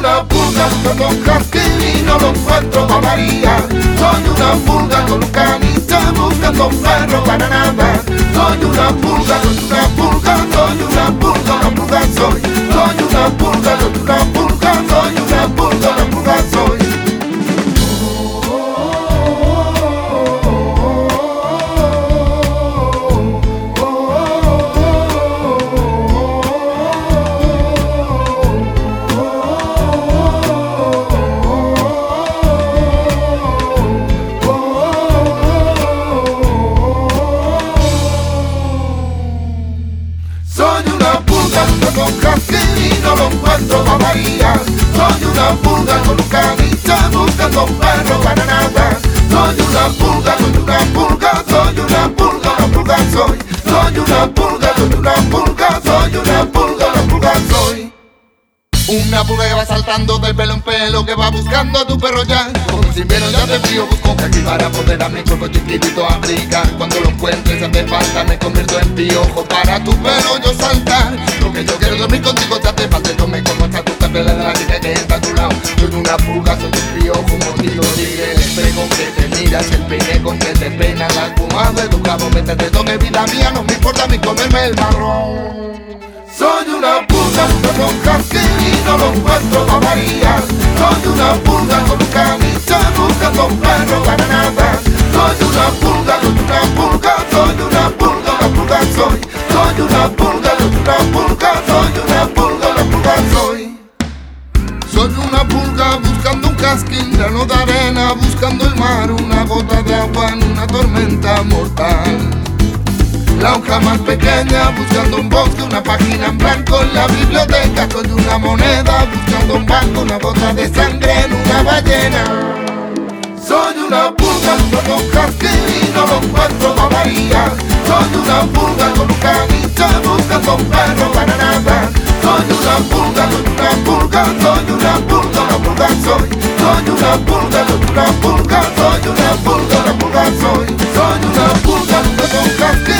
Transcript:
una pulga con un castillo y no lo encuentro a María. Soy una pulga con un caniche buscando un perro para nada. Soy una pulga con Una pulga que va saltando del pelo en pelo Que va buscando a tu perro ya. Como si vieron ya de frío Busco aquí para poder a mi cuerpo chiquitito abrigar Cuando lo encuentres hace falta Me convierto en piojo para tu pelo yo saltar. Lo que yo quiero dormir contigo Te hace falta Tome como está tu papel de la chica que está a tu lado. Soy una pulga, soy un piojo Motivo sigue el espejo que te miras El peine con que te pena La espuma de tu cabo. Métete toque vida mía No me importa mí comerme el marrón. Soy una Un caniche buscando un perro para nada. Soy una pulga, soy una pulga, soy una pulga, una pulga soy. Soy una pulga, soy una pulga, soy una pulga, una pulga soy. Soy una pulga buscando un casquín, grano de arena, buscando el mar, una gota de agua en una tormenta mortal. La hoja más pequeña, buscando un bosque, una página en blanco en la biblioteca. Soy una moneda, buscando Don una gota de sangre en una ballena. Soy una pulga con un casquillo, los cuatro amarillas. Soy una pulga con un caniche buscando un perro para nada. Soy una pulga, soy una pulga, soy una pulga, una pulga soy. Soy una pulga, soy una pulga, soy una pulga, una pulga soy. Soy una pulga con un casquillo.